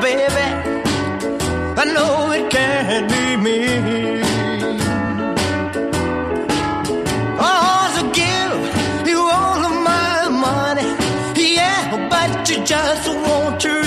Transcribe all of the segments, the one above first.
baby. I know it can't be me. Oh, to give you all of my money, yeah, but you just want to.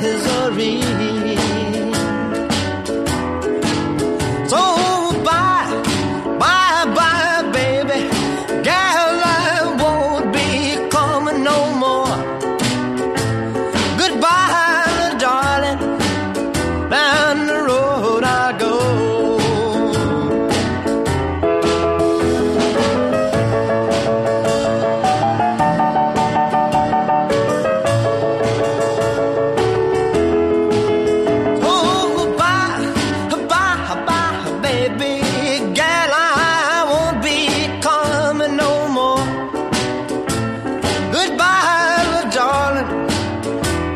misery.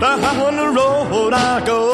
down the road I go.